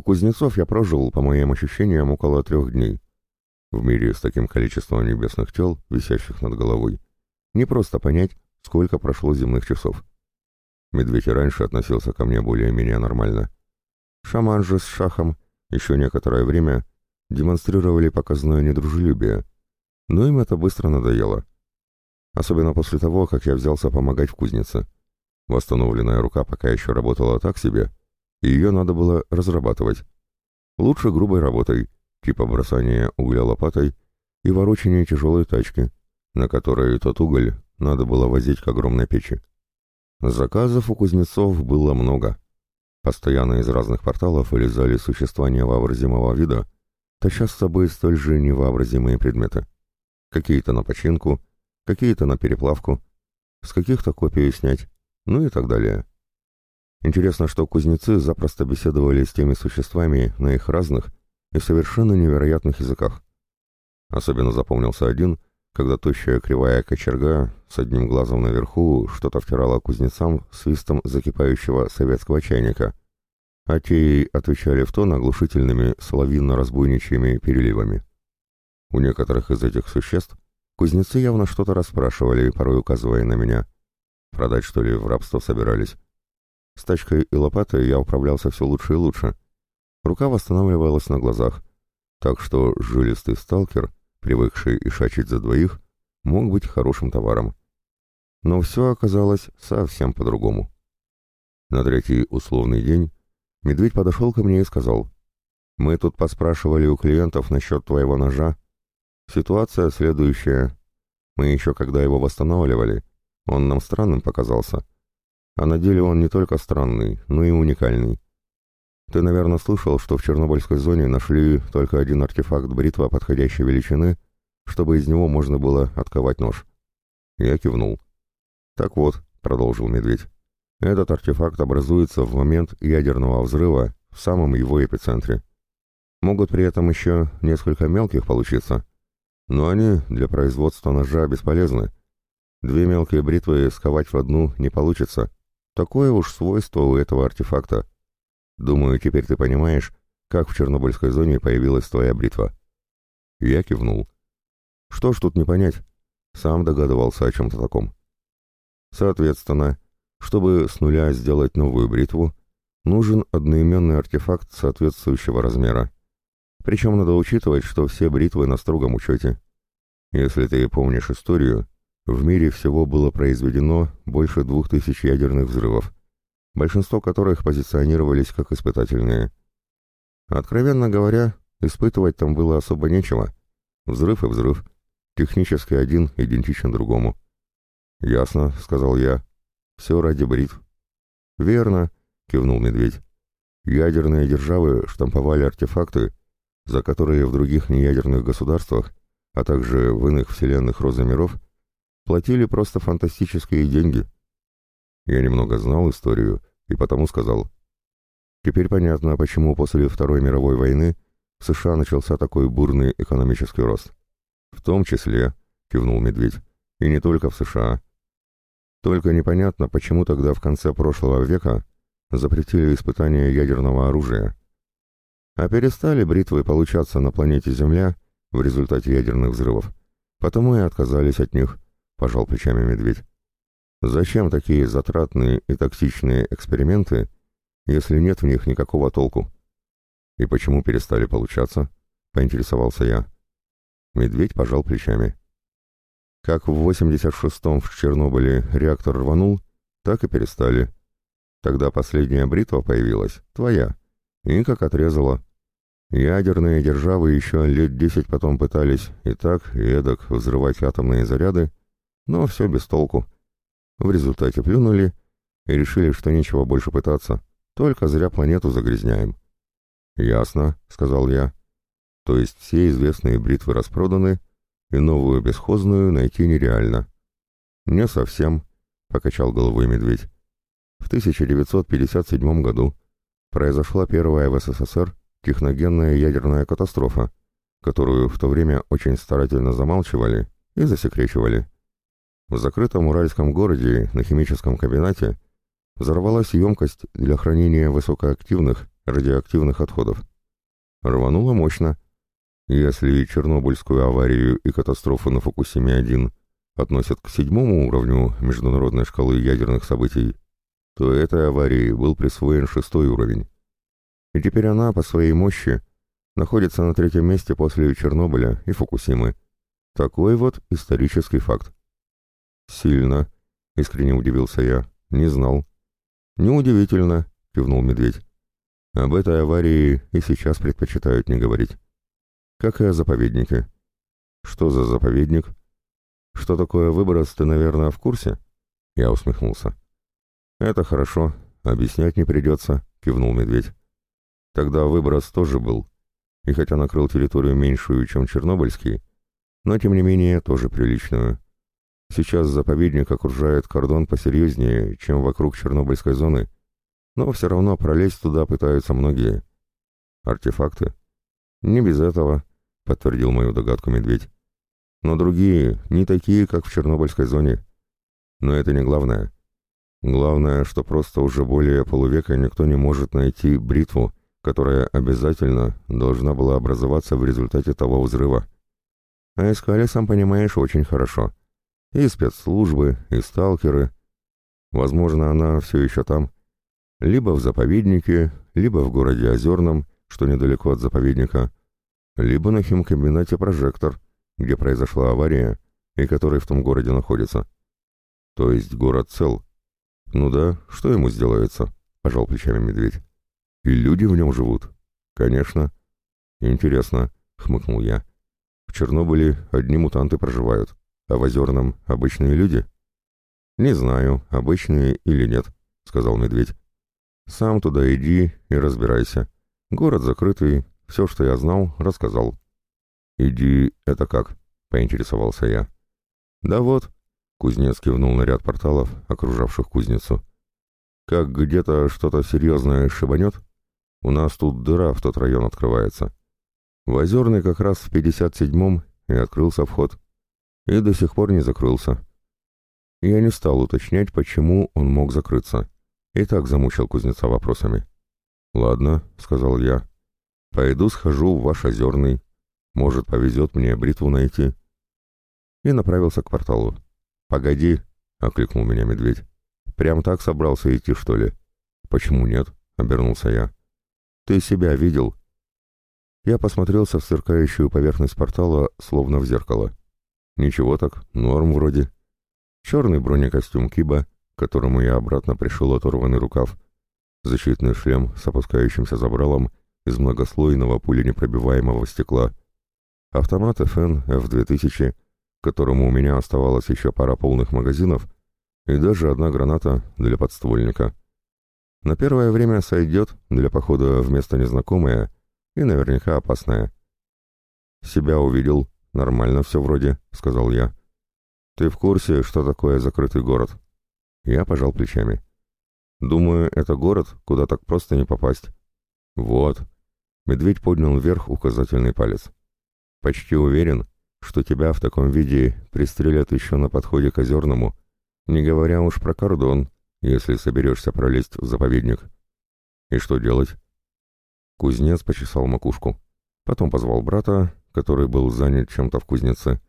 У кузнецов я прожил, по моим ощущениям, около трех дней. В мире с таким количеством небесных тел, висящих над головой, не просто понять, сколько прошло земных часов. Медведь раньше относился ко мне более-менее нормально. Шаман же с шахом еще некоторое время демонстрировали показное недружелюбие, но им это быстро надоело. Особенно после того, как я взялся помогать в кузнице. Восстановленная рука пока еще работала так себе, и ее надо было разрабатывать. Лучше грубой работой, типа бросания угля лопатой и ворочения тяжелой тачки, на которой тот уголь надо было возить к огромной печи. Заказов у кузнецов было много. Постоянно из разных порталов вылезали существа невообразимого вида, таща с собой столь же невообразимые предметы. Какие-то на починку, какие-то на переплавку, с каких-то копию снять, ну и так далее. Интересно, что кузнецы запросто беседовали с теми существами на их разных и совершенно невероятных языках. Особенно запомнился один, когда тощая кривая кочерга с одним глазом наверху что-то втирала кузнецам свистом закипающего советского чайника, а те отвечали в тон оглушительными соловинно-разбойничьими переливами. У некоторых из этих существ кузнецы явно что-то расспрашивали, порой указывая на меня. Продать, что ли, в рабство собирались. С тачкой и лопатой я управлялся все лучше и лучше. Рука восстанавливалась на глазах, так что жилистый сталкер, привыкший ишачить за двоих, мог быть хорошим товаром. Но все оказалось совсем по-другому. На третий условный день медведь подошел ко мне и сказал, «Мы тут поспрашивали у клиентов насчет твоего ножа. Ситуация следующая. Мы еще когда его восстанавливали, он нам странным показался. А на деле он не только странный, но и уникальный. Ты, наверное, слышал, что в Чернобыльской зоне нашли только один артефакт бритва подходящей величины, чтобы из него можно было отковать нож. Я кивнул. Так вот, продолжил медведь, этот артефакт образуется в момент ядерного взрыва в самом его эпицентре. Могут при этом еще несколько мелких получиться, но они для производства ножа бесполезны. Две мелкие бритвы сковать в одну не получится, Такое уж свойство у этого артефакта. Думаю, теперь ты понимаешь, как в Чернобыльской зоне появилась твоя бритва. Я кивнул. Что ж тут не понять? Сам догадывался о чем-то таком. Соответственно, чтобы с нуля сделать новую бритву, нужен одноименный артефакт соответствующего размера. Причем надо учитывать, что все бритвы на строгом учете. Если ты помнишь историю, в мире всего было произведено больше двух тысяч ядерных взрывов, большинство которых позиционировались как испытательные. Откровенно говоря, испытывать там было особо нечего. Взрыв и взрыв. Технически один идентичен другому. «Ясно», — сказал я. «Все ради бритв». «Верно», — кивнул медведь. «Ядерные державы штамповали артефакты, за которые в других неядерных государствах, а также в иных вселенных розы миров, Платили просто фантастические деньги. Я немного знал историю и потому сказал. Теперь понятно, почему после Второй мировой войны в США начался такой бурный экономический рост. В том числе, кивнул Медведь, и не только в США. Только непонятно, почему тогда в конце прошлого века запретили испытания ядерного оружия. А перестали бритвы получаться на планете Земля в результате ядерных взрывов, потому и отказались от них – пожал плечами медведь. Зачем такие затратные и токсичные эксперименты, если нет в них никакого толку? И почему перестали получаться? Поинтересовался я. Медведь пожал плечами. Как в 86-м в Чернобыле реактор рванул, так и перестали. Тогда последняя бритва появилась, твоя, и как отрезала. Ядерные державы еще лет десять потом пытались и так, и эдак взрывать атомные заряды, но все без толку. В результате плюнули и решили, что нечего больше пытаться, только зря планету загрязняем. «Ясно», — сказал я. «То есть все известные бритвы распроданы, и новую бесхозную найти нереально». «Не совсем», — покачал головой медведь. В 1957 году произошла первая в СССР техногенная ядерная катастрофа, которую в то время очень старательно замалчивали и засекречивали. В закрытом уральском городе на химическом комбинате взорвалась емкость для хранения высокоактивных, радиоактивных отходов. Рвануло мощно. Если Чернобыльскую аварию и катастрофу на Фукусиме-1 относят к седьмому уровню международной шкалы ядерных событий, то этой аварии был присвоен шестой уровень. И теперь она, по своей мощи, находится на третьем месте после Чернобыля и Фукусимы. Такой вот исторический факт. «Сильно», — искренне удивился я, — «не знал». «Неудивительно», — кивнул медведь. «Об этой аварии и сейчас предпочитают не говорить. Как и о заповеднике». «Что за заповедник?» «Что такое выброс, ты, наверное, в курсе?» Я усмехнулся. «Это хорошо, объяснять не придется», — кивнул медведь. «Тогда выброс тоже был. И хотя накрыл территорию меньшую, чем Чернобыльский, но тем не менее тоже приличную. Сейчас заповедник окружает кордон посерьезнее, чем вокруг Чернобыльской зоны, но все равно пролезть туда пытаются многие. Артефакты? Не без этого, подтвердил мою догадку медведь. Но другие, не такие, как в Чернобыльской зоне. Но это не главное. Главное, что просто уже более полувека никто не может найти бритву, которая обязательно должна была образоваться в результате того взрыва. А искали, сам понимаешь, очень хорошо. И спецслужбы, и сталкеры. Возможно, она все еще там. Либо в заповеднике, либо в городе Озерном, что недалеко от заповедника, либо на химкомбинате «Прожектор», где произошла авария и который в том городе находится. То есть город цел. Ну да, что ему сделается? Пожал плечами медведь. И люди в нем живут. Конечно. Интересно, хмыкнул я. В Чернобыле одни мутанты проживают, а в Озерном обычные люди? Не знаю, обычные или нет, сказал медведь. Сам туда иди и разбирайся. Город закрытый, все, что я знал, рассказал. «Иди, это как?» — поинтересовался я. «Да вот», — кузнец кивнул на ряд порталов, окружавших кузницу. «Как где-то что-то серьезное шибанет, у нас тут дыра в тот район открывается. В Озерный как раз в 57-м и открылся вход. И до сих пор не закрылся. Я не стал уточнять, почему он мог закрыться. И так замучил кузнеца вопросами. «Ладно», — сказал я. «Пойду схожу в ваш Озерный. Может, повезет мне бритву найти». И направился к порталу. «Погоди», — окликнул меня медведь. «Прям так собрался идти, что ли?» «Почему нет?» — обернулся я. Ты себя видел?» Я посмотрелся в сверкающую поверхность портала, словно в зеркало. Ничего так, норм вроде. Черный бронекостюм Киба, которому я обратно пришел оторванный рукав, защитный шлем с опускающимся забралом из многослойного пуленепробиваемого стекла, автомат FN F2000, которому у меня оставалось еще пара полных магазинов, и даже одна граната для подствольника. На первое время сойдет для похода в место незнакомое и наверняка опасное. «Себя увидел. Нормально все вроде», — сказал я. «Ты в курсе, что такое закрытый город?» Я пожал плечами. «Думаю, это город, куда так просто не попасть». «Вот». Медведь поднял вверх указательный палец. «Почти уверен, что тебя в таком виде пристрелят еще на подходе к Озерному, не говоря уж про кордон, если соберешься пролезть в заповедник. И что делать? Кузнец почесал макушку. Потом позвал брата, который был занят чем-то в кузнице.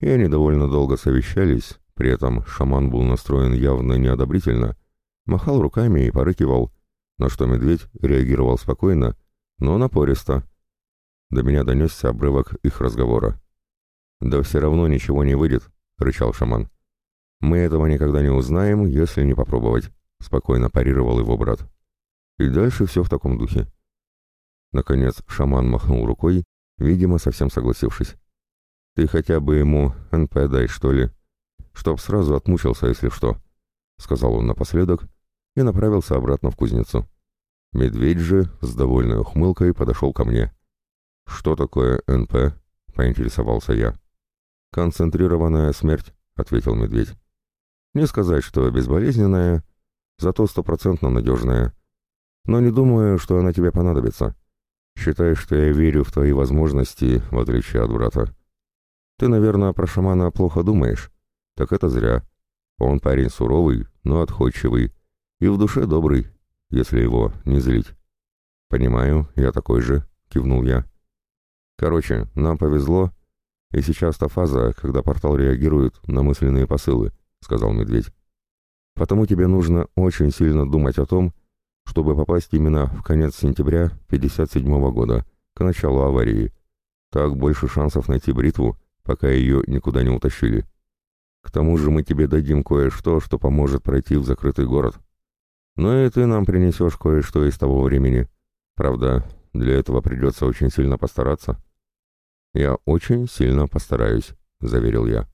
И они довольно долго совещались, при этом шаман был настроен явно неодобрительно, махал руками и порыкивал, на что медведь реагировал спокойно, но напористо. До меня донесся обрывок их разговора. «Да все равно ничего не выйдет», — рычал шаман. «Мы этого никогда не узнаем, если не попробовать», — спокойно парировал его брат. И дальше все в таком духе. Наконец шаман махнул рукой, видимо, совсем согласившись. «Ты хотя бы ему НП дай, что ли, чтоб сразу отмучился, если что», — сказал он напоследок и направился обратно в кузницу. Медведь же с довольной ухмылкой подошел ко мне. «Что такое НП?» — поинтересовался я. «Концентрированная смерть», — ответил медведь. Не сказать, что безболезненная, зато стопроцентно надежная. Но не думаю, что она тебе понадобится. Считай, что я верю в твои возможности, в отличие от брата. Ты, наверное, про шамана плохо думаешь. Так это зря. Он парень суровый, но отходчивый. И в душе добрый, если его не злить. «Понимаю, я такой же», — кивнул я. «Короче, нам повезло, и сейчас та фаза, когда портал реагирует на мысленные посылы», — сказал медведь. «Потому тебе нужно очень сильно думать о том, чтобы попасть именно в конец сентября 57 -го года, к началу аварии. Так больше шансов найти бритву, пока ее никуда не утащили. К тому же мы тебе дадим кое-что, что поможет пройти в закрытый город. Ну и ты нам принесешь кое-что из того времени. Правда, для этого придется очень сильно постараться». «Я очень сильно постараюсь», — заверил я.